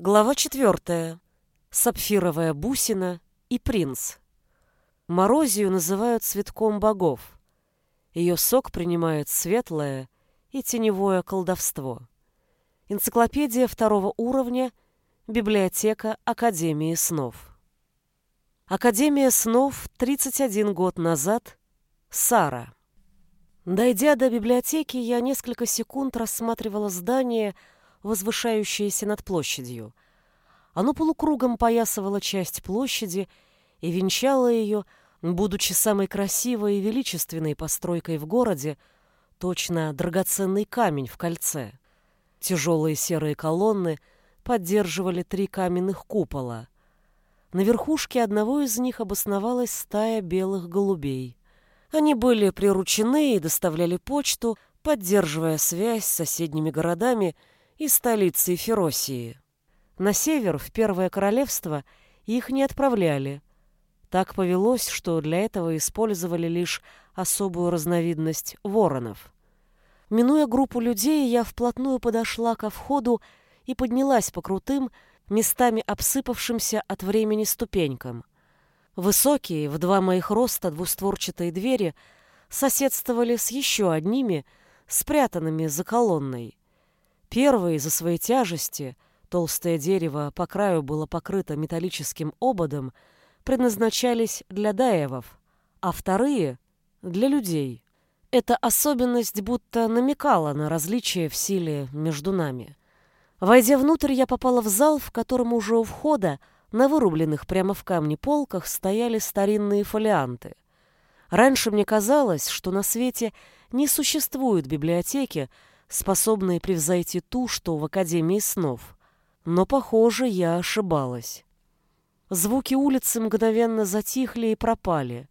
Глава четвертая. Сапфировая бусина и принц. Морозию называют цветком богов. Ее сок принимает светлое и теневое колдовство. Энциклопедия второго уровня. Библиотека Академии снов. Академия снов 31 год назад. Сара. Дойдя до библиотеки, я несколько секунд рассматривала здание, возвышающееся над площадью. Оно полукругом поясывало часть площади и венчало ее, будучи самой красивой и величественной постройкой в городе, точно драгоценный камень в кольце. Тяжелые серые колонны поддерживали три каменных купола. На верхушке одного из них обосновалась стая белых голубей. Они были приручены и доставляли почту, поддерживая связь с соседними городами и столицей Феросии. На север, в Первое Королевство, их не отправляли. Так повелось, что для этого использовали лишь особую разновидность воронов. Минуя группу людей, я вплотную подошла ко входу и поднялась по крутым, местами обсыпавшимся от времени ступенькам. Высокие, в два моих роста двустворчатые двери соседствовали с еще одними, спрятанными за колонной. Первые из-за своей тяжести, толстое дерево по краю было покрыто металлическим ободом, предназначались для даевов, а вторые — для людей. Эта особенность будто намекала на различие в силе между нами. Войдя внутрь, я попала в зал, в котором уже у входа на вырубленных прямо в камне полках стояли старинные фолианты. Раньше мне казалось, что на свете не существует библиотеки, способные превзойти ту, что в Академии снов. Но, похоже, я ошибалась. Звуки улицы мгновенно затихли и пропали,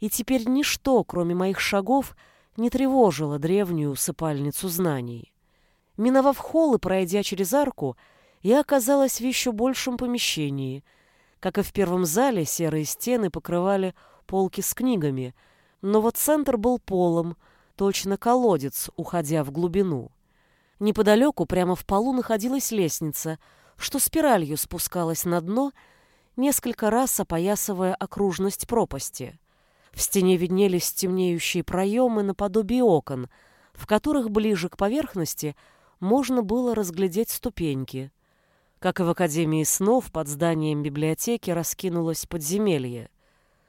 и теперь ничто, кроме моих шагов, не тревожило древнюю усыпальницу знаний. Миновав холл и пройдя через арку, я оказалась в еще большем помещении. Как и в первом зале, серые стены покрывали полки с книгами, но вот центр был полом, точно колодец, уходя в глубину. Неподалеку, прямо в полу, находилась лестница, что спиралью спускалась на дно, несколько раз опоясывая окружность пропасти. В стене виднелись темнеющие проемы наподобие окон, в которых ближе к поверхности можно было разглядеть ступеньки. Как и в Академии снов, под зданием библиотеки раскинулось подземелье.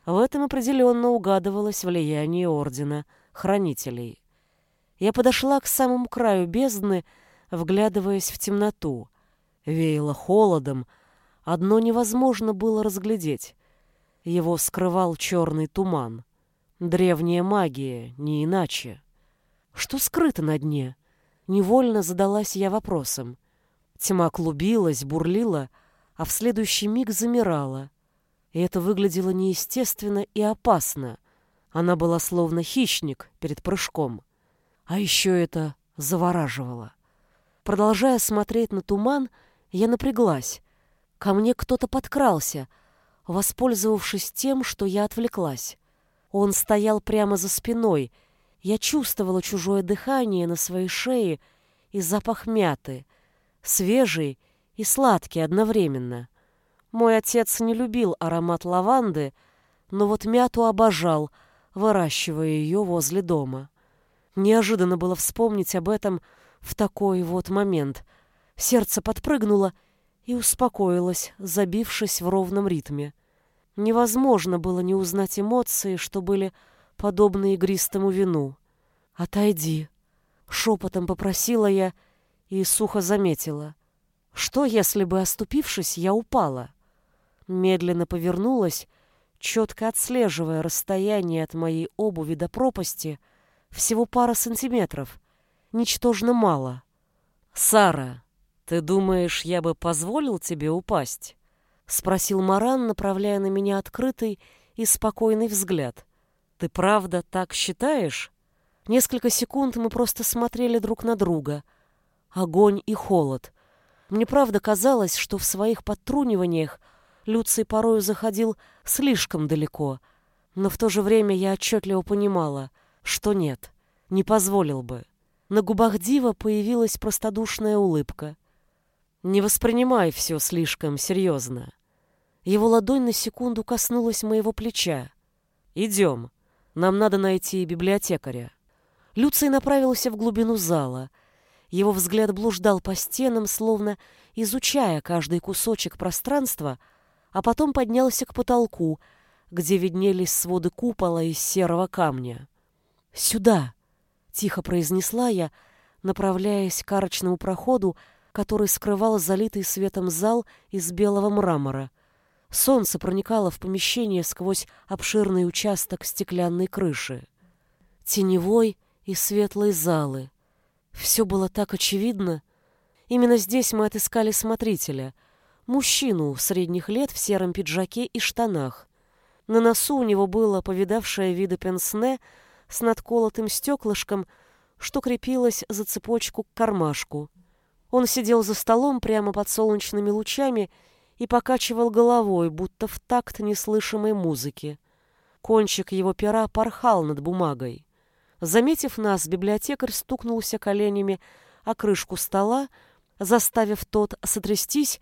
В этом определенно угадывалось влияние Ордена — хранителей. Я подошла к самому краю бездны, вглядываясь в темноту. Веяло холодом, одно невозможно было разглядеть. Его скрывал черный туман. Древняя магия, не иначе. Что скрыто на дне? Невольно задалась я вопросом. Тьма клубилась, бурлила, а в следующий миг замирала. И это выглядело неестественно и опасно — она была словно хищник перед прыжком. А еще это завораживало. Продолжая смотреть на туман, я напряглась. Ко мне кто-то подкрался, воспользовавшись тем, что я отвлеклась. Он стоял прямо за спиной. Я чувствовала чужое дыхание на своей шее и запах мяты, свежий и сладкий одновременно. Мой отец не любил аромат лаванды, но вот мяту обожал — выращивая ее возле дома. Неожиданно было вспомнить об этом в такой вот момент. Сердце подпрыгнуло и успокоилось, забившись в ровном ритме. Невозможно было не узнать эмоции, что были подобны игристому вину. «Отойди», — шепотом попросила я и сухо заметила. «Что, если бы, оступившись, я упала?» Медленно повернулась четко отслеживая расстояние от моей обуви до пропасти, всего пара сантиметров, ничтожно мало. «Сара, ты думаешь, я бы позволил тебе упасть?» — спросил Маран, направляя на меня открытый и спокойный взгляд. «Ты правда так считаешь?» Несколько секунд мы просто смотрели друг на друга. Огонь и холод. Мне правда казалось, что в своих подтруниваниях Люций порою заходил слишком далеко, но в то же время я отчетливо понимала, что нет, не позволил бы. На губах Дива появилась простодушная улыбка. Не воспринимай все слишком серьезно. Его ладонь на секунду коснулась моего плеча. Идем. Нам надо найти библиотекаря. Люций направился в глубину зала. Его взгляд блуждал по стенам, словно изучая каждый кусочек пространства, а потом поднялся к потолку, где виднелись своды купола из серого камня. «Сюда!» — тихо произнесла я, направляясь к арочному проходу, который скрывал залитый светом зал из белого мрамора. Солнце проникало в помещение сквозь обширный участок стеклянной крыши. Теневой и светлые залы. Все было так очевидно. Именно здесь мы отыскали смотрителя, мужчину средних лет в сером пиджаке и штанах. На носу у него было повидавшее виды пенсне с надколотым стеклышком, что крепилось за цепочку к кармашку. Он сидел за столом прямо под солнечными лучами и покачивал головой, будто в такт неслышимой музыки. Кончик его пера порхал над бумагой. Заметив нас, библиотекарь стукнулся коленями о крышку стола, заставив тот сотрястись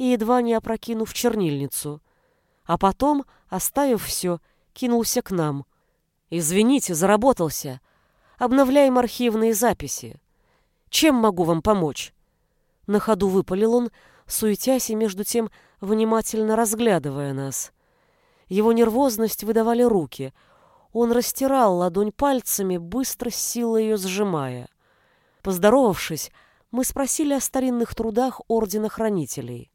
и едва не опрокинув чернильницу. А потом, оставив все, кинулся к нам. «Извините, заработался. Обновляем архивные записи. Чем могу вам помочь?» На ходу выпалил он, суетясь и между тем внимательно разглядывая нас. Его нервозность выдавали руки. Он растирал ладонь пальцами, быстро с силой ее сжимая. Поздоровавшись, мы спросили о старинных трудах Ордена Хранителей.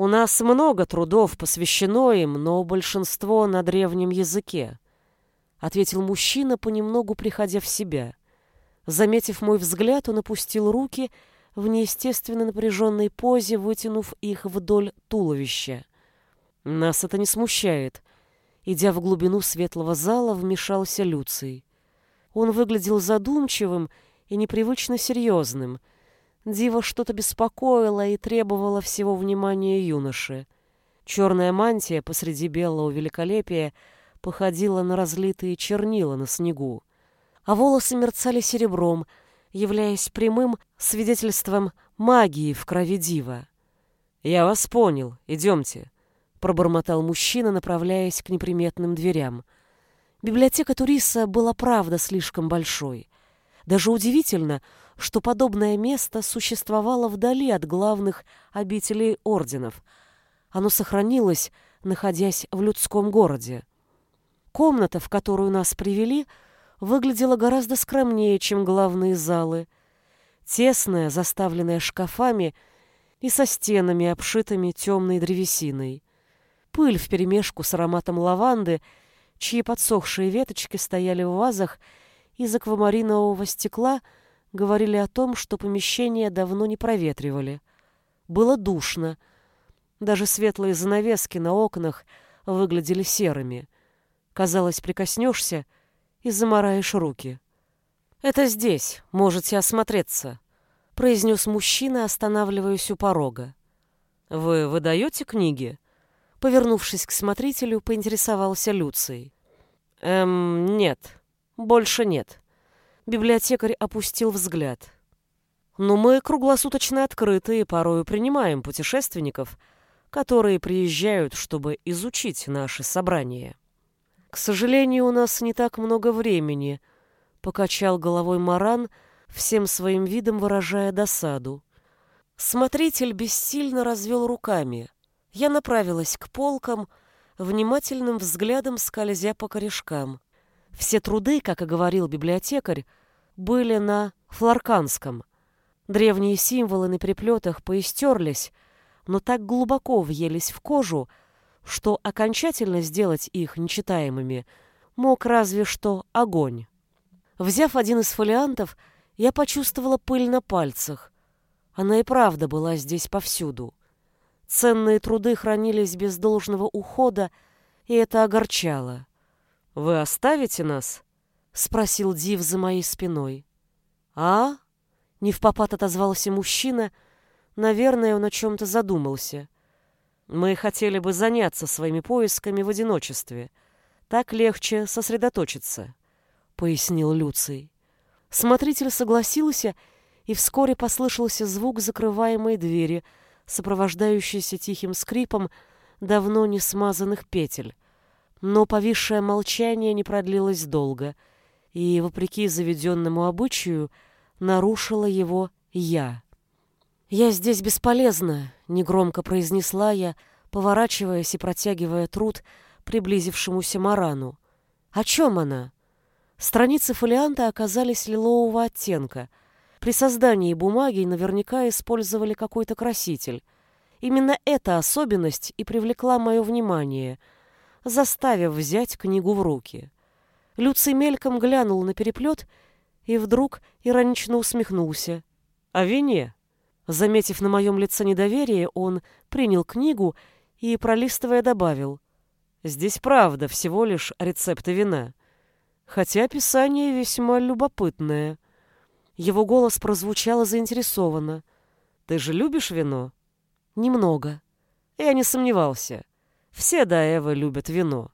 «У нас много трудов посвящено им, но большинство на древнем языке», — ответил мужчина, понемногу приходя в себя. Заметив мой взгляд, он опустил руки в неестественно напряженной позе, вытянув их вдоль туловища. Нас это не смущает. Идя в глубину светлого зала, вмешался Люций. Он выглядел задумчивым и непривычно серьезным. Дива что-то беспокоила и требовала всего внимания юноши. Черная мантия посреди белого великолепия походила на разлитые чернила на снегу, а волосы мерцали серебром — являясь прямым свидетельством магии в крови Дива. «Я вас понял, идемте», — пробормотал мужчина, направляясь к неприметным дверям. Библиотека Туриса была, правда, слишком большой. Даже удивительно, что подобное место существовало вдали от главных обителей орденов. Оно сохранилось, находясь в людском городе. Комната, в которую нас привели, — выглядела гораздо скромнее, чем главные залы. Тесная, заставленная шкафами и со стенами, обшитыми темной древесиной. Пыль вперемешку с ароматом лаванды, чьи подсохшие веточки стояли в вазах из аквамаринового стекла, говорили о том, что помещение давно не проветривали. Было душно. Даже светлые занавески на окнах выглядели серыми. Казалось, прикоснешься — и замараешь руки. «Это здесь, можете осмотреться», — произнес мужчина, останавливаясь у порога. «Вы выдаете книги?» Повернувшись к смотрителю, поинтересовался Люций. «Эм, нет, больше нет». Библиотекарь опустил взгляд. «Но мы круглосуточно открыты и порою принимаем путешественников, которые приезжают, чтобы изучить наши собрания». «К сожалению, у нас не так много времени», — покачал головой Маран, всем своим видом выражая досаду. Смотритель бессильно развел руками. Я направилась к полкам, внимательным взглядом скользя по корешкам. Все труды, как и говорил библиотекарь, были на фларканском. Древние символы на приплетах поистерлись, но так глубоко въелись в кожу, что окончательно сделать их нечитаемыми мог разве что огонь. Взяв один из фолиантов, я почувствовала пыль на пальцах. Она и правда была здесь повсюду. Ценные труды хранились без должного ухода, и это огорчало. «Вы оставите нас?» — спросил Див за моей спиной. «А?» — не в попад отозвался мужчина. Наверное, он о чем-то задумался. — мы хотели бы заняться своими поисками в одиночестве. Так легче сосредоточиться, — пояснил Люций. Смотритель согласился, и вскоре послышался звук закрываемой двери, сопровождающийся тихим скрипом давно не смазанных петель. Но повисшее молчание не продлилось долго, и, вопреки заведенному обычаю, нарушила его я. «Я здесь бесполезна», — негромко произнесла я, поворачиваясь и протягивая труд приблизившемуся Марану. «О чем она?» Страницы фолианта оказались лилового оттенка. При создании бумаги наверняка использовали какой-то краситель. Именно эта особенность и привлекла мое внимание, заставив взять книгу в руки. Люций мельком глянул на переплет и вдруг иронично усмехнулся. «О вине?» Заметив на моем лице недоверие, он принял книгу и, пролистывая, добавил. «Здесь правда всего лишь рецепты вина. Хотя описание весьма любопытное». Его голос прозвучал заинтересованно. «Ты же любишь вино?» «Немного». Я не сомневался. Все до Эвы любят вино.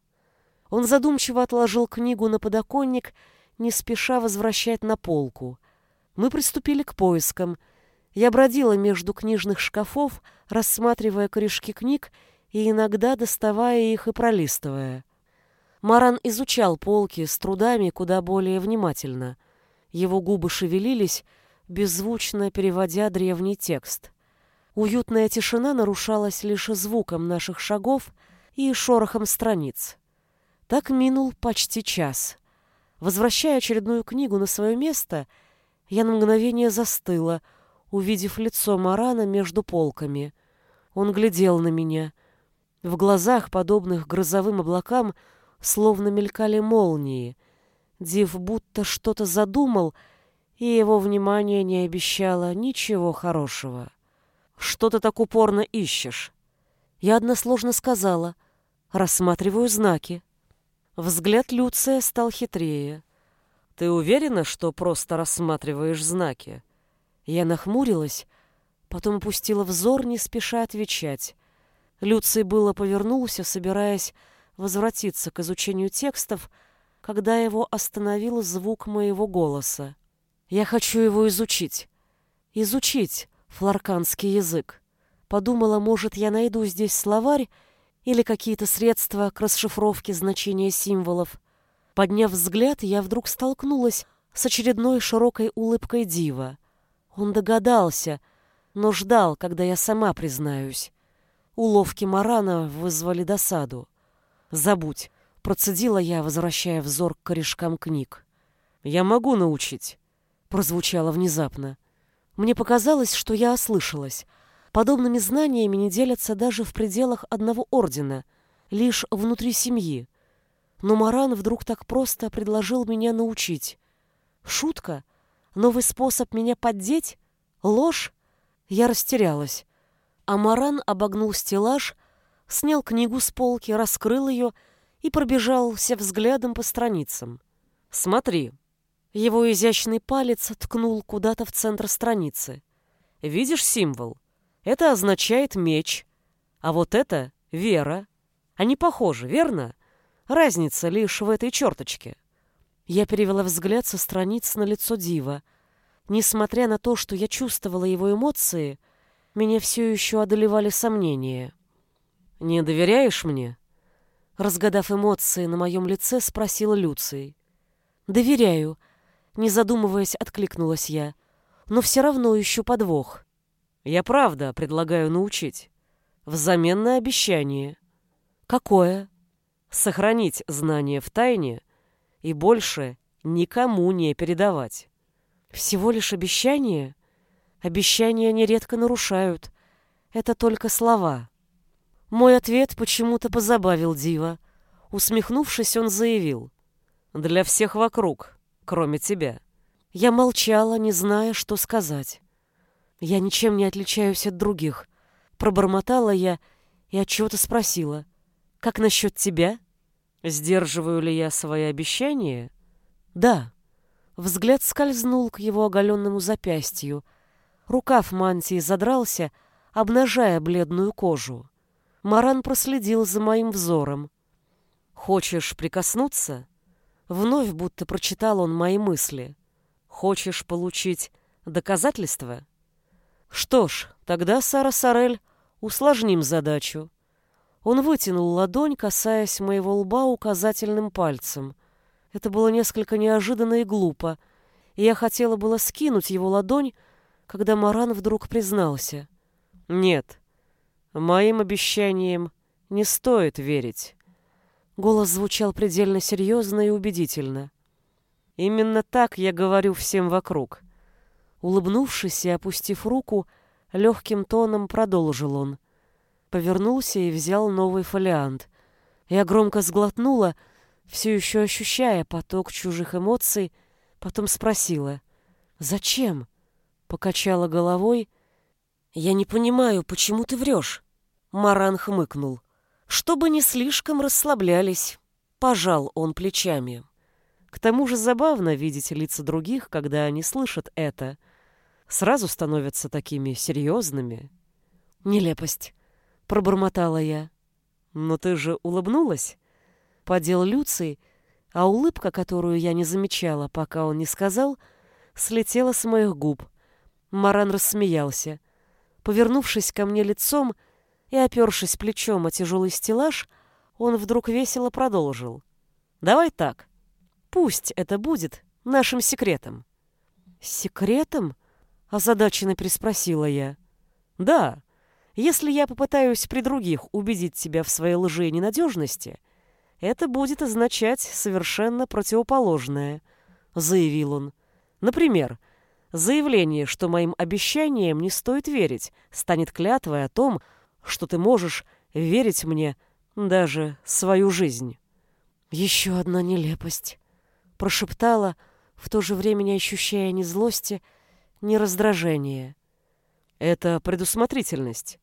Он задумчиво отложил книгу на подоконник, не спеша возвращать на полку. Мы приступили к поискам — я бродила между книжных шкафов, рассматривая корешки книг и иногда доставая их и пролистывая. Маран изучал полки с трудами куда более внимательно. Его губы шевелились, беззвучно переводя древний текст. Уютная тишина нарушалась лишь звуком наших шагов и шорохом страниц. Так минул почти час. Возвращая очередную книгу на свое место, я на мгновение застыла — увидев лицо Марана между полками. Он глядел на меня. В глазах, подобных грозовым облакам, словно мелькали молнии. Див будто что-то задумал, и его внимание не обещало ничего хорошего. «Что ты так упорно ищешь?» Я односложно сказала. «Рассматриваю знаки». Взгляд Люция стал хитрее. «Ты уверена, что просто рассматриваешь знаки?» Я нахмурилась, потом опустила взор, не спеша отвечать. Люций было повернулся, собираясь возвратиться к изучению текстов, когда его остановил звук моего голоса. «Я хочу его изучить. Изучить фларканский язык. Подумала, может, я найду здесь словарь или какие-то средства к расшифровке значения символов. Подняв взгляд, я вдруг столкнулась с очередной широкой улыбкой дива. Он догадался, но ждал, когда я сама признаюсь. Уловки Марана вызвали досаду. «Забудь», — процедила я, возвращая взор к корешкам книг. «Я могу научить», — прозвучало внезапно. Мне показалось, что я ослышалась. Подобными знаниями не делятся даже в пределах одного ордена, лишь внутри семьи. Но Маран вдруг так просто предложил меня научить. Шутка — Новый способ меня поддеть? Ложь? Я растерялась. Амаран обогнул стеллаж, снял книгу с полки, раскрыл ее и пробежался взглядом по страницам. «Смотри». Его изящный палец ткнул куда-то в центр страницы. «Видишь символ? Это означает меч. А вот это — вера. Они похожи, верно? Разница лишь в этой черточке». Я перевела взгляд со страниц на лицо Дива. Несмотря на то, что я чувствовала его эмоции, меня все еще одолевали сомнения. «Не доверяешь мне?» Разгадав эмоции на моем лице, спросила Люций. «Доверяю», — не задумываясь, откликнулась я. «Но все равно ищу подвох». «Я правда предлагаю научить. Взамен на обещание». «Какое?» «Сохранить знания в тайне и больше никому не передавать. Всего лишь обещание? Обещания нередко нарушают. Это только слова. Мой ответ почему-то позабавил Дива. Усмехнувшись, он заявил. «Для всех вокруг, кроме тебя». Я молчала, не зная, что сказать. «Я ничем не отличаюсь от других», — пробормотала я и отчего-то спросила. «Как насчет тебя?» Сдерживаю ли я свои обещания? Да. Взгляд скользнул к его оголенному запястью. Рукав мантии задрался, обнажая бледную кожу. Маран проследил за моим взором. «Хочешь прикоснуться?» Вновь будто прочитал он мои мысли. «Хочешь получить Доказательства? Что ж, тогда, Сара Сарель, усложним задачу. Он вытянул ладонь, касаясь моего лба указательным пальцем. Это было несколько неожиданно и глупо, и я хотела было скинуть его ладонь, когда Маран вдруг признался. «Нет, моим обещаниям не стоит верить». Голос звучал предельно серьезно и убедительно. «Именно так я говорю всем вокруг». Улыбнувшись и опустив руку, легким тоном продолжил он повернулся и взял новый фолиант. Я громко сглотнула, все еще ощущая поток чужих эмоций, потом спросила «Зачем?» Покачала головой. «Я не понимаю, почему ты врешь?» Маран хмыкнул. «Чтобы не слишком расслаблялись». Пожал он плечами. К тому же забавно видеть лица других, когда они слышат это. Сразу становятся такими серьезными. Нелепость пробормотала я. Но ты же улыбнулась? Подел Люций, а улыбка, которую я не замечала, пока он не сказал, слетела с моих губ. Маран рассмеялся. Повернувшись ко мне лицом и опершись плечом о тяжелый стеллаж, он вдруг весело продолжил. «Давай так. Пусть это будет нашим секретом». «Секретом?» — озадаченно переспросила я. «Да, если я попытаюсь при других убедить тебя в своей лжи и ненадежности, это будет означать совершенно противоположное, заявил он. Например, заявление, что моим обещаниям не стоит верить, станет клятвой о том, что ты можешь верить мне даже свою жизнь. Еще одна нелепость, прошептала, в то же время не ощущая ни злости, ни раздражения. Это предусмотрительность.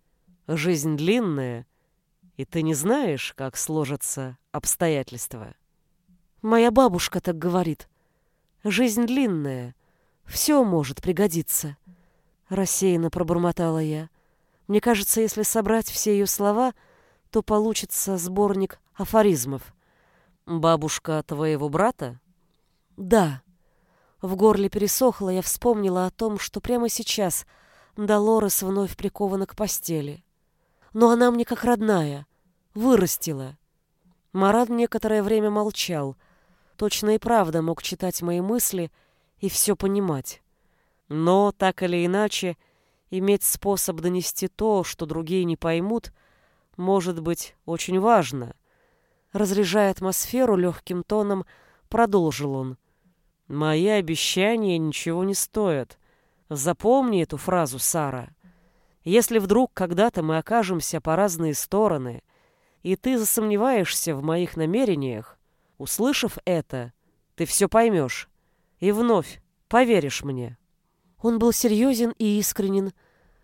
Жизнь длинная, и ты не знаешь, как сложатся обстоятельства. Моя бабушка так говорит. Жизнь длинная, все может пригодиться. Рассеянно пробормотала я. Мне кажется, если собрать все ее слова, то получится сборник афоризмов. Бабушка твоего брата? Да. В горле пересохло, я вспомнила о том, что прямо сейчас Долорес вновь прикована к постели но она мне как родная, вырастила. Марат некоторое время молчал. Точно и правда мог читать мои мысли и все понимать. Но, так или иначе, иметь способ донести то, что другие не поймут, может быть очень важно. Разряжая атмосферу легким тоном, продолжил он. «Мои обещания ничего не стоят. Запомни эту фразу, Сара. Если вдруг когда-то мы окажемся по разные стороны, и ты засомневаешься в моих намерениях, услышав это, ты все поймешь и вновь поверишь мне. Он был серьезен и искренен,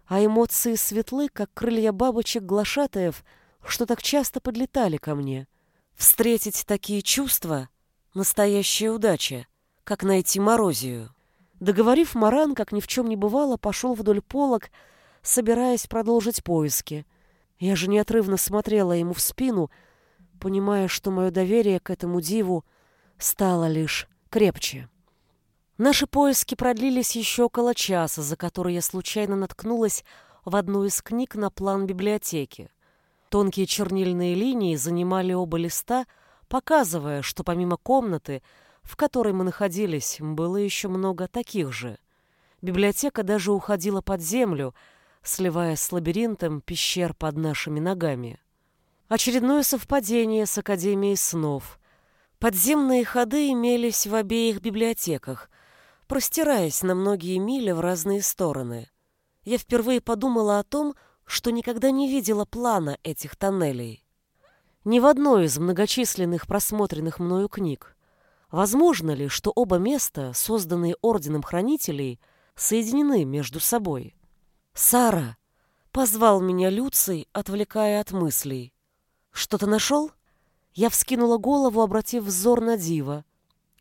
а эмоции светлы, как крылья бабочек-глашатаев, что так часто подлетали ко мне. Встретить такие чувства — настоящая удача, как найти морозию. Договорив, Маран, как ни в чем не бывало, пошел вдоль полок, собираясь продолжить поиски. Я же неотрывно смотрела ему в спину, понимая, что мое доверие к этому диву стало лишь крепче. Наши поиски продлились еще около часа, за который я случайно наткнулась в одну из книг на план библиотеки. Тонкие чернильные линии занимали оба листа, показывая, что помимо комнаты, в которой мы находились, было еще много таких же. Библиотека даже уходила под землю, сливаясь с лабиринтом пещер под нашими ногами. Очередное совпадение с Академией снов. Подземные ходы имелись в обеих библиотеках, простираясь на многие мили в разные стороны. Я впервые подумала о том, что никогда не видела плана этих тоннелей. Ни в одной из многочисленных просмотренных мною книг. Возможно ли, что оба места, созданные Орденом Хранителей, соединены между собой? «Сара!» — позвал меня Люций, отвлекая от мыслей. «Что-то нашел?» Я вскинула голову, обратив взор на Дива.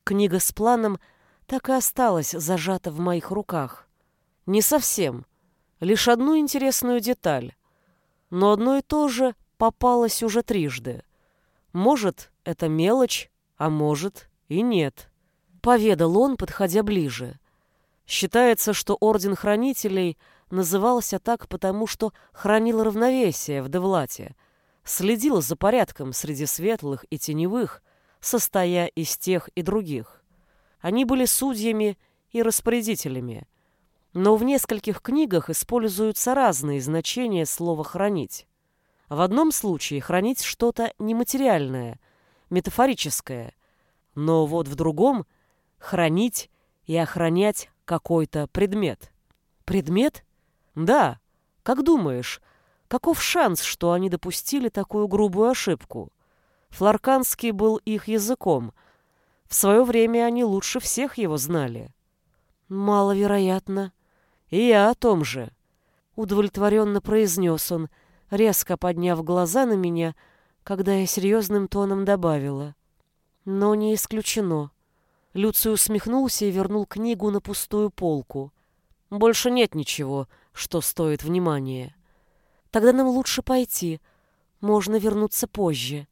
Книга с планом так и осталась зажата в моих руках. Не совсем. Лишь одну интересную деталь. Но одно и то же попалось уже трижды. Может, это мелочь, а может и нет. Поведал он, подходя ближе. Считается, что Орден Хранителей назывался так потому, что хранил равновесие в Девлате, следил за порядком среди светлых и теневых, состоя из тех и других. Они были судьями и распорядителями. Но в нескольких книгах используются разные значения слова «хранить». В одном случае хранить что-то нематериальное, метафорическое, но вот в другом — хранить и охранять какой-то предмет. Предмет? Да. Как думаешь, каков шанс, что они допустили такую грубую ошибку? Фларканский был их языком. В свое время они лучше всех его знали. Маловероятно. И я о том же. Удовлетворенно произнес он, резко подняв глаза на меня, когда я серьезным тоном добавила. Но не исключено. Люций усмехнулся и вернул книгу на пустую полку. Больше нет ничего, что стоит внимания. Тогда нам лучше пойти. Можно вернуться позже,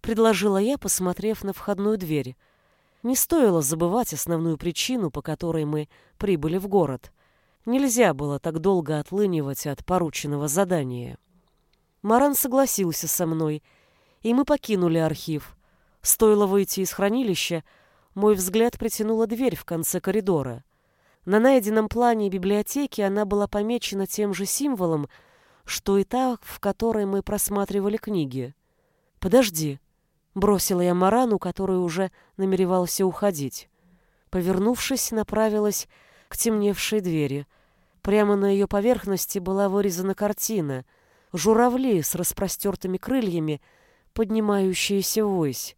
предложила я, посмотрев на входную дверь. Не стоило забывать основную причину, по которой мы прибыли в город. Нельзя было так долго отлынивать от порученного задания. Маран согласился со мной, и мы покинули архив. Стоило выйти из хранилища, мой взгляд притянула дверь в конце коридора. На найденном плане библиотеки она была помечена тем же символом, что и та, в которой мы просматривали книги. «Подожди», — бросила я Марану, который уже намеревался уходить. Повернувшись, направилась к темневшей двери. Прямо на ее поверхности была вырезана картина — журавли с распростертыми крыльями, поднимающиеся ввысь.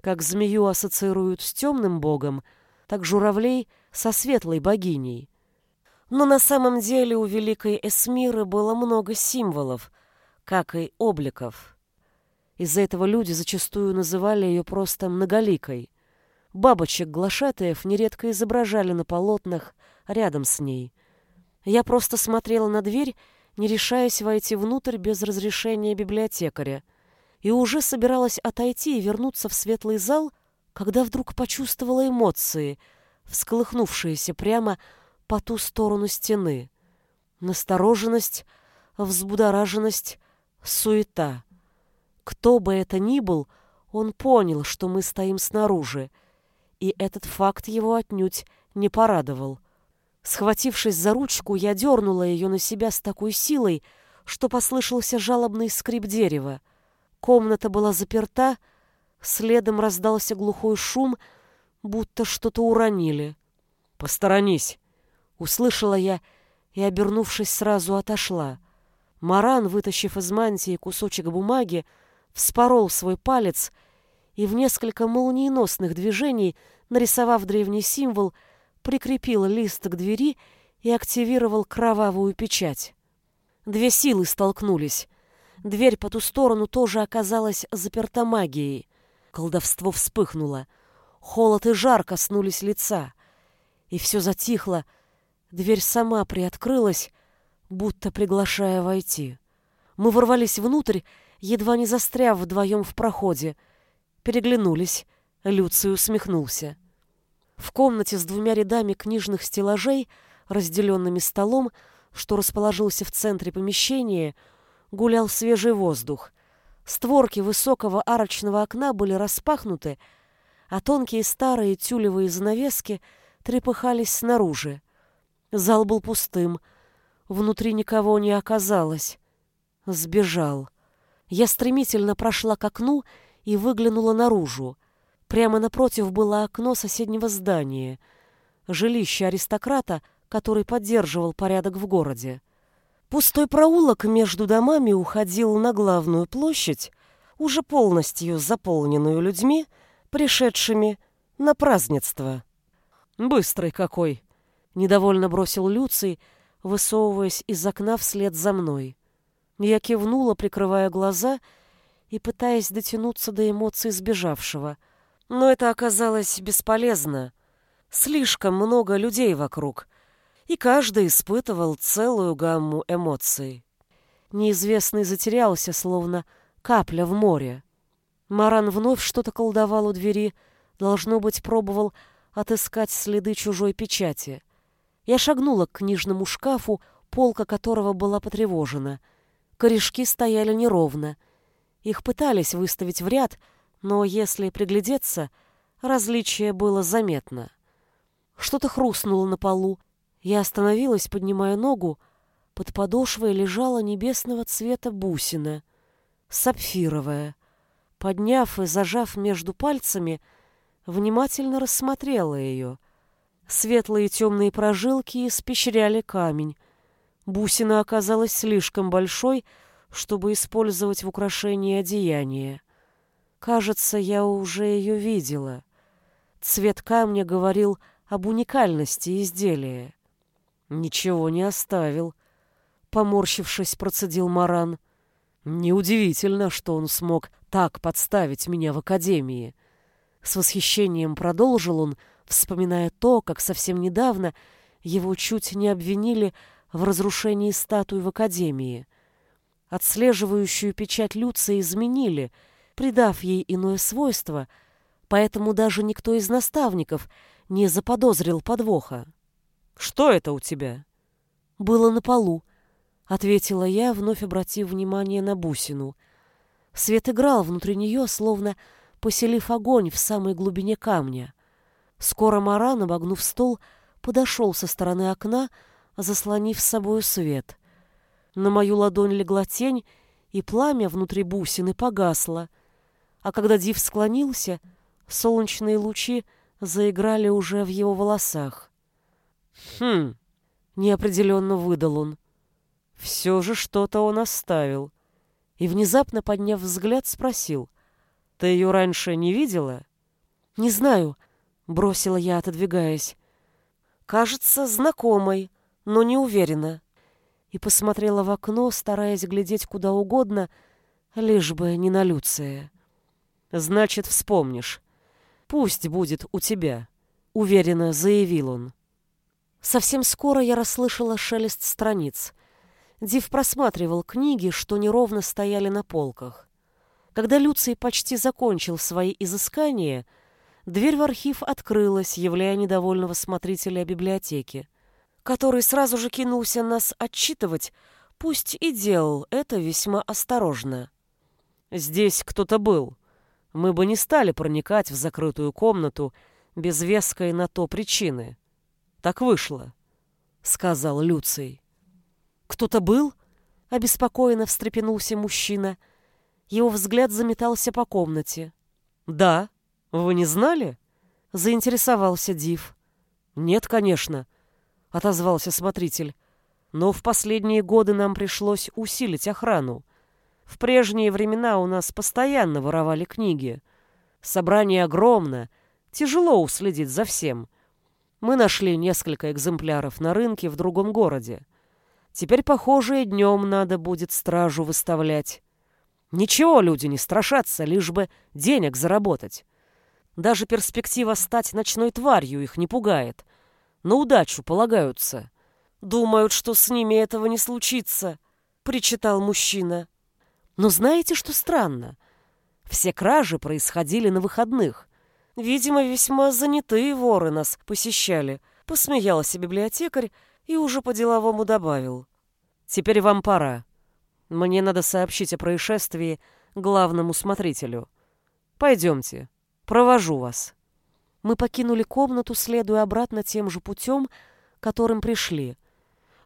Как змею ассоциируют с темным богом, так журавлей со светлой богиней. Но на самом деле у великой Эсмиры было много символов, как и обликов. Из-за этого люди зачастую называли ее просто многоликой. Бабочек-глашатаев нередко изображали на полотнах рядом с ней. Я просто смотрела на дверь не решаясь войти внутрь без разрешения библиотекаря, и уже собиралась отойти и вернуться в светлый зал, когда вдруг почувствовала эмоции, всколыхнувшиеся прямо по ту сторону стены. Настороженность, взбудораженность, суета. Кто бы это ни был, он понял, что мы стоим снаружи, и этот факт его отнюдь не порадовал. Схватившись за ручку, я дернула ее на себя с такой силой, что послышался жалобный скрип дерева. Комната была заперта, следом раздался глухой шум, будто что-то уронили. «Посторонись!» — услышала я и, обернувшись, сразу отошла. Маран, вытащив из мантии кусочек бумаги, вспорол свой палец и в несколько молниеносных движений, нарисовав древний символ, — прикрепил лист к двери и активировал кровавую печать. Две силы столкнулись. Дверь по ту сторону тоже оказалась заперта магией. Колдовство вспыхнуло. Холод и жар коснулись лица. И все затихло. Дверь сама приоткрылась, будто приглашая войти. Мы ворвались внутрь, едва не застряв вдвоем в проходе. Переглянулись. Люций усмехнулся. В комнате с двумя рядами книжных стеллажей, разделенными столом, что расположился в центре помещения, гулял свежий воздух. Створки высокого арочного окна были распахнуты, а тонкие старые тюлевые занавески трепыхались снаружи. Зал был пустым, внутри никого не оказалось. Сбежал. Я стремительно прошла к окну и выглянула наружу. Прямо напротив было окно соседнего здания, жилище аристократа, который поддерживал порядок в городе. Пустой проулок между домами уходил на главную площадь, уже полностью заполненную людьми, пришедшими на празднество. «Быстрый какой!» — недовольно бросил Люций, высовываясь из окна вслед за мной. Я кивнула, прикрывая глаза и пытаясь дотянуться до эмоций сбежавшего — но это оказалось бесполезно. Слишком много людей вокруг, и каждый испытывал целую гамму эмоций. Неизвестный затерялся, словно капля в море. Маран вновь что-то колдовал у двери, должно быть, пробовал отыскать следы чужой печати. Я шагнула к книжному шкафу, полка которого была потревожена. Корешки стояли неровно. Их пытались выставить в ряд, но если приглядеться, различие было заметно. Что-то хрустнуло на полу. Я остановилась, поднимая ногу. Под подошвой лежала небесного цвета бусина, сапфировая. Подняв и зажав между пальцами, внимательно рассмотрела ее. Светлые темные прожилки испещряли камень. Бусина оказалась слишком большой, чтобы использовать в украшении одеяния. Кажется, я уже ее видела. Цвет камня говорил об уникальности изделия. Ничего не оставил. Поморщившись, процедил Маран. Неудивительно, что он смог так подставить меня в академии. С восхищением продолжил он, вспоминая то, как совсем недавно его чуть не обвинили в разрушении статуи в академии. Отслеживающую печать Люция изменили, придав ей иное свойство, поэтому даже никто из наставников не заподозрил подвоха. «Что это у тебя?» «Было на полу», — ответила я, вновь обратив внимание на бусину. Свет играл внутри нее, словно поселив огонь в самой глубине камня. Скоро Маран, обогнув стол, подошел со стороны окна, заслонив с собою свет. На мою ладонь легла тень, и пламя внутри бусины погасло. А когда Див склонился, солнечные лучи заиграли уже в его волосах. «Хм!» — неопределенно выдал он. Все же что-то он оставил. И, внезапно подняв взгляд, спросил. «Ты ее раньше не видела?» «Не знаю», — бросила я, отодвигаясь. «Кажется, знакомой, но не уверена». И посмотрела в окно, стараясь глядеть куда угодно, лишь бы не на Люция. «Значит, вспомнишь. Пусть будет у тебя», — уверенно заявил он. Совсем скоро я расслышала шелест страниц. Див просматривал книги, что неровно стояли на полках. Когда Люций почти закончил свои изыскания, дверь в архив открылась, являя недовольного смотрителя библиотеки, который сразу же кинулся нас отчитывать, пусть и делал это весьма осторожно. «Здесь кто-то был. Мы бы не стали проникать в закрытую комнату без веской на то причины», так вышло, сказал Люций. Кто-то был? Обеспокоенно встрепенулся мужчина. Его взгляд заметался по комнате. Да, вы не знали? Заинтересовался Див. Нет, конечно, отозвался смотритель. Но в последние годы нам пришлось усилить охрану. В прежние времена у нас постоянно воровали книги. Собрание огромно, тяжело уследить за всем. Мы нашли несколько экземпляров на рынке в другом городе. Теперь, похоже, днем надо будет стражу выставлять. Ничего люди не страшатся, лишь бы денег заработать. Даже перспектива стать ночной тварью их не пугает. На удачу полагаются. Думают, что с ними этого не случится, причитал мужчина. Но знаете, что странно? Все кражи происходили на выходных. Видимо, весьма занятые воры нас посещали. Посмеялся библиотекарь и уже по-деловому добавил. Теперь вам пора. Мне надо сообщить о происшествии главному смотрителю. Пойдемте, провожу вас. Мы покинули комнату, следуя обратно тем же путем, которым пришли.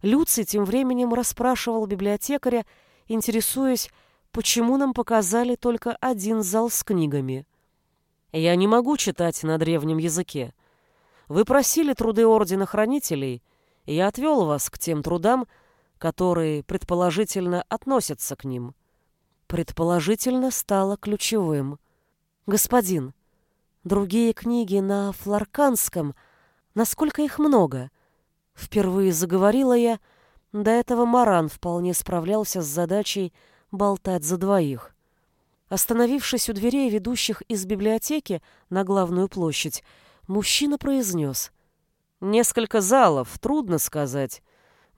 Люций тем временем расспрашивал библиотекаря, интересуясь, почему нам показали только один зал с книгами. Я не могу читать на древнем языке. Вы просили труды Ордена Хранителей, и я отвел вас к тем трудам, которые, предположительно, относятся к ним. Предположительно стало ключевым. Господин, другие книги на фларканском, насколько их много? Впервые заговорила я, до этого Маран вполне справлялся с задачей болтать за двоих. Остановившись у дверей, ведущих из библиотеки на главную площадь, мужчина произнес. «Несколько залов, трудно сказать.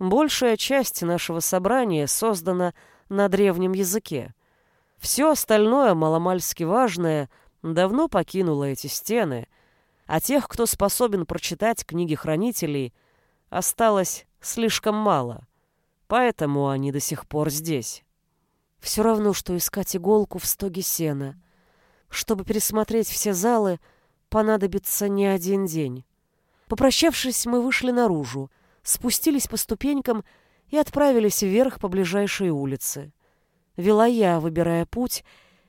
Большая часть нашего собрания создана на древнем языке. Все остальное, маломальски важное, давно покинуло эти стены, а тех, кто способен прочитать книги хранителей, осталось слишком мало, поэтому они до сих пор здесь. Все равно, что искать иголку в стоге сена. Чтобы пересмотреть все залы, понадобится не один день. Попрощавшись, мы вышли наружу, спустились по ступенькам и отправились вверх по ближайшей улице. Вела я, выбирая путь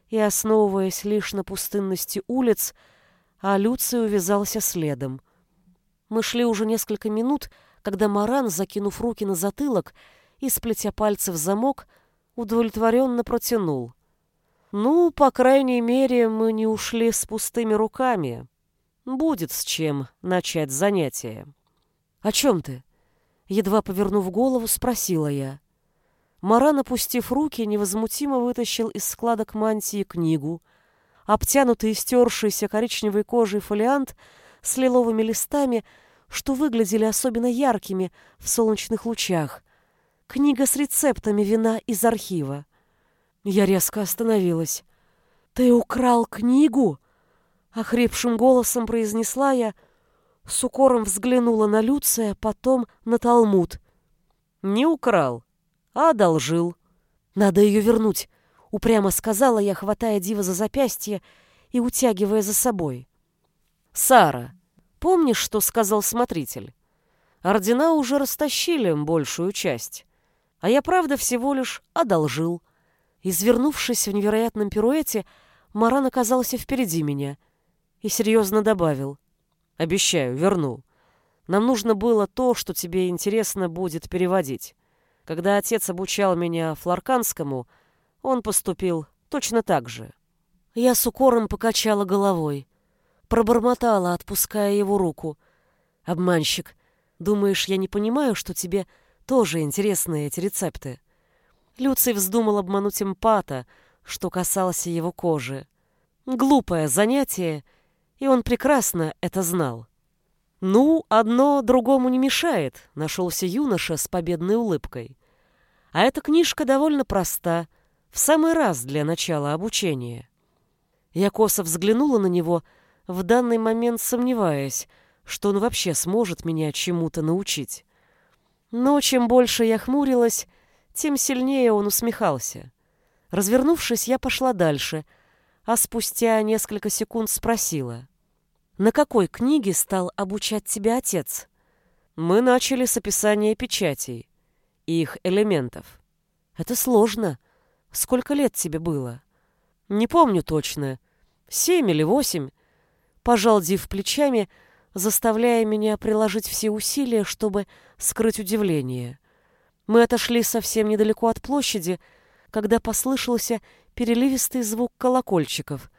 и основываясь лишь на пустынности улиц, а Люций увязался следом. Мы шли уже несколько минут, когда Маран, закинув руки на затылок и сплетя пальцы в замок, удовлетворенно протянул. «Ну, по крайней мере, мы не ушли с пустыми руками. Будет с чем начать занятие». «О чем ты?» Едва повернув голову, спросила я. Маран, опустив руки, невозмутимо вытащил из складок мантии книгу. Обтянутый и стершийся коричневой кожей фолиант с лиловыми листами, что выглядели особенно яркими в солнечных лучах. Книга с рецептами вина из архива. Я резко остановилась. «Ты украл книгу?» Охрипшим голосом произнесла я, с укором взглянула на Люция, потом на Талмуд. «Не украл, а одолжил». «Надо ее вернуть», — упрямо сказала я, хватая Дива за запястье и утягивая за собой. «Сара, помнишь, что сказал смотритель? Ордена уже растащили большую часть, а я, правда, всего лишь одолжил». Извернувшись в невероятном пируэте, Маран оказался впереди меня и серьезно добавил. «Обещаю, верну. Нам нужно было то, что тебе интересно будет переводить. Когда отец обучал меня флорканскому, он поступил точно так же». Я с укором покачала головой. Пробормотала, отпуская его руку. «Обманщик, думаешь, я не понимаю, что тебе тоже интересны эти рецепты?» Люций вздумал обмануть эмпата, что касалось его кожи. Глупое занятие, и он прекрасно это знал. «Ну, одно другому не мешает», — нашелся юноша с победной улыбкой. «А эта книжка довольно проста, в самый раз для начала обучения». Я косо взглянула на него, в данный момент сомневаясь, что он вообще сможет меня чему-то научить. Но чем больше я хмурилась, тем сильнее он усмехался. Развернувшись, я пошла дальше, а спустя несколько секунд спросила. «На какой книге стал обучать тебя отец?» «Мы начали с описания печатей и их элементов». «Это сложно. Сколько лет тебе было?» «Не помню точно. Семь или восемь». Пожал Див плечами, заставляя меня приложить все усилия, чтобы скрыть удивление. Мы отошли совсем недалеко от площади, когда послышался переливистый звук колокольчиков.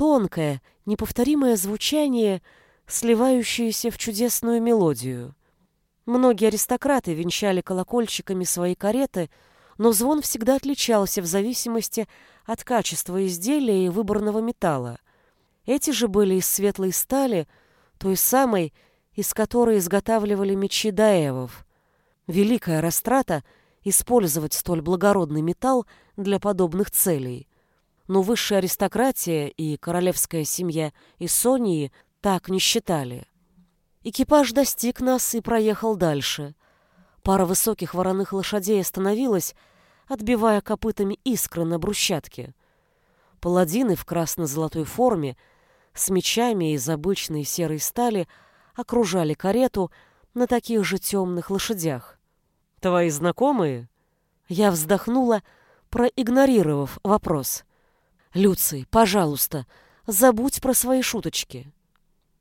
Тонкое, неповторимое звучание, сливающееся в чудесную мелодию. Многие аристократы венчали колокольчиками свои кареты, но звон всегда отличался в зависимости от качества изделия и выбранного металла. Эти же были из светлой стали, той самой, из которой изготавливали мечи даевов. Великая растрата использовать столь благородный металл для подобных целей. Но высшая аристократия и королевская семья Исонии так не считали. Экипаж достиг нас и проехал дальше. Пара высоких вороных лошадей остановилась, отбивая копытами искры на брусчатке. Паладины в красно-золотой форме с мечами из обычной серой стали окружали карету на таких же темных лошадях. Твои знакомые?» Я вздохнула, проигнорировав вопрос. «Люций, пожалуйста, забудь про свои шуточки».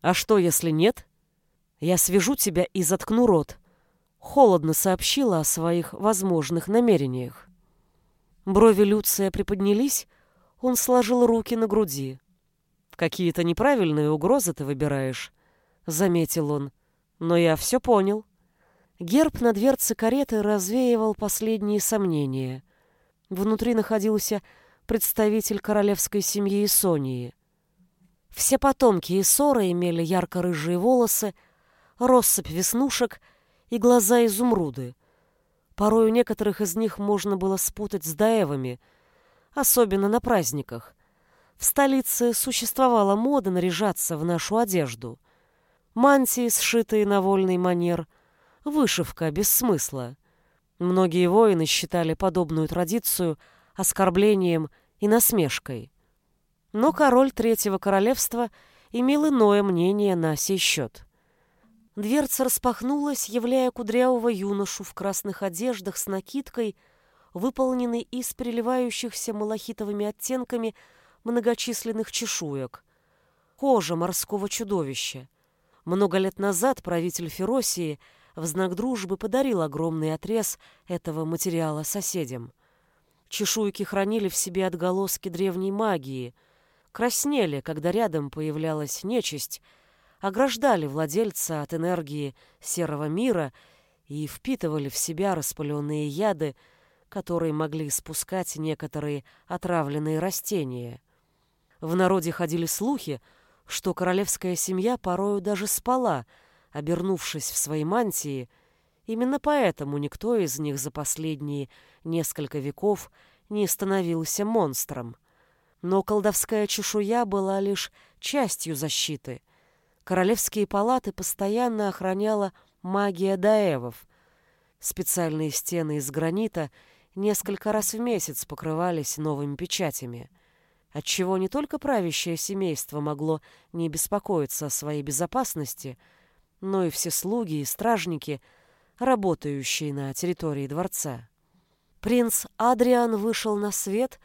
«А что, если нет?» «Я свяжу тебя и заткну рот», — холодно сообщила о своих возможных намерениях. Брови Люция приподнялись, он сложил руки на груди. «Какие-то неправильные угрозы ты выбираешь», — заметил он. «Но я все понял». Герб на дверце кареты развеивал последние сомнения. Внутри находился представитель королевской семьи Исонии. Все потомки Исора имели ярко-рыжие волосы, россыпь веснушек и глаза изумруды. Порой у некоторых из них можно было спутать с даевами, особенно на праздниках. В столице существовала мода наряжаться в нашу одежду. Мантии, сшитые на вольный манер — вышивка без смысла. Многие воины считали подобную традицию оскорблением и насмешкой. Но король Третьего Королевства имел иное мнение на сей счет. Дверца распахнулась, являя кудрявого юношу в красных одеждах с накидкой, выполненной из переливающихся малахитовыми оттенками многочисленных чешуек. Кожа морского чудовища. Много лет назад правитель Феросии в знак дружбы подарил огромный отрез этого материала соседям. Чешуйки хранили в себе отголоски древней магии, краснели, когда рядом появлялась нечисть — ограждали владельца от энергии серого мира и впитывали в себя распыленные яды, которые могли спускать некоторые отравленные растения. В народе ходили слухи, что королевская семья порою даже спала, обернувшись в свои мантии, именно поэтому никто из них за последние несколько веков не становился монстром. Но колдовская чешуя была лишь частью защиты — Королевские палаты постоянно охраняла магия даевов. Специальные стены из гранита несколько раз в месяц покрывались новыми печатями, отчего не только правящее семейство могло не беспокоиться о своей безопасности, но и все слуги и стражники, работающие на территории дворца. Принц Адриан вышел на свет,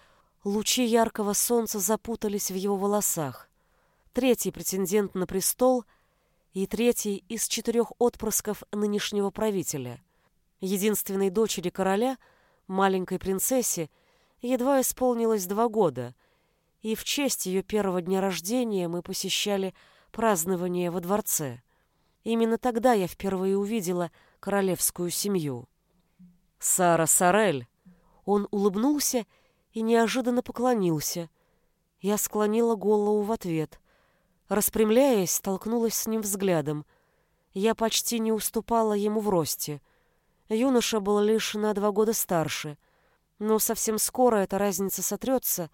лучи яркого солнца запутались в его волосах третий претендент на престол и третий из четырех отпрысков нынешнего правителя. Единственной дочери короля, маленькой принцессе, едва исполнилось два года, и в честь ее первого дня рождения мы посещали празднование во дворце. Именно тогда я впервые увидела королевскую семью. «Сара Сарель!» Он улыбнулся и неожиданно поклонился. Я склонила голову в ответ. Распрямляясь, столкнулась с ним взглядом. Я почти не уступала ему в росте. Юноша был лишь на два года старше. Но совсем скоро эта разница сотрется,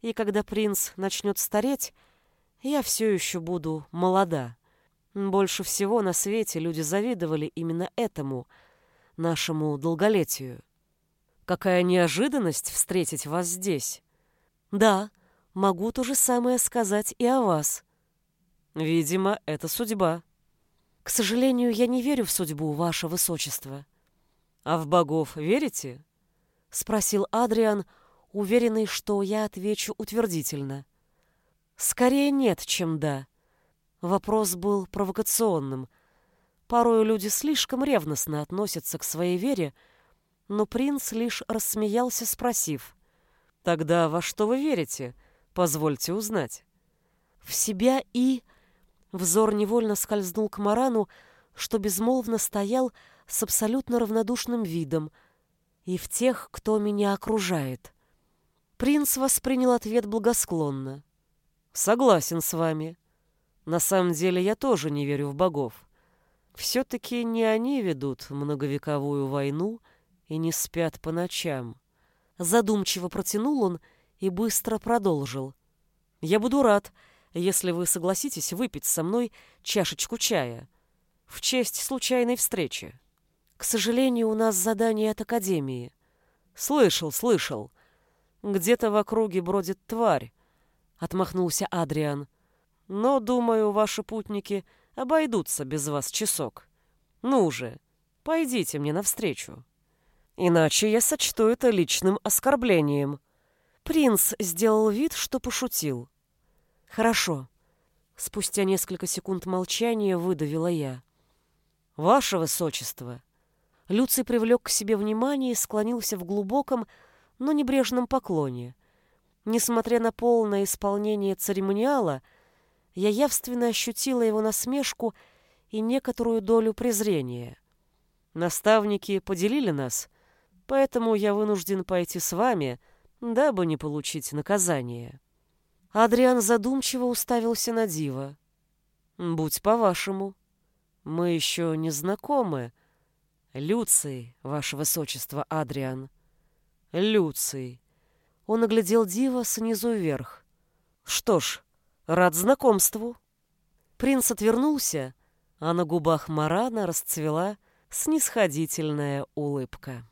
и когда принц начнет стареть, я все еще буду молода. Больше всего на свете люди завидовали именно этому, нашему долголетию. Какая неожиданность встретить вас здесь. Да, могу то же самое сказать и о вас. Видимо, это судьба. К сожалению, я не верю в судьбу, ваше высочество. А в богов верите? Спросил Адриан, уверенный, что я отвечу утвердительно. Скорее нет, чем да. Вопрос был провокационным. Порой люди слишком ревностно относятся к своей вере, но принц лишь рассмеялся, спросив. «Тогда во что вы верите? Позвольте узнать». «В себя и...» Взор невольно скользнул к Марану, что безмолвно стоял с абсолютно равнодушным видом, и в тех, кто меня окружает. Принц воспринял ответ благосклонно. «Согласен с вами. На самом деле я тоже не верю в богов. Все-таки не они ведут многовековую войну и не спят по ночам». Задумчиво протянул он и быстро продолжил. «Я буду рад, если вы согласитесь выпить со мной чашечку чая в честь случайной встречи. К сожалению, у нас задание от Академии. Слышал, слышал. Где-то в округе бродит тварь, отмахнулся Адриан. Но, думаю, ваши путники обойдутся без вас часок. Ну же, пойдите мне навстречу. Иначе я сочту это личным оскорблением. Принц сделал вид, что пошутил. Хорошо. Спустя несколько секунд молчания выдавила я. Ваше высочество. Люций привлек к себе внимание и склонился в глубоком, но небрежном поклоне. Несмотря на полное исполнение церемониала, я явственно ощутила его насмешку и некоторую долю презрения. Наставники поделили нас, поэтому я вынужден пойти с вами, дабы не получить наказание. Адриан задумчиво уставился на Дива. «Будь по-вашему. Мы еще не знакомы. Люций, ваше высочество, Адриан. Люций». Он оглядел Дива снизу вверх. «Что ж, рад знакомству». Принц отвернулся, а на губах Марана расцвела снисходительная улыбка.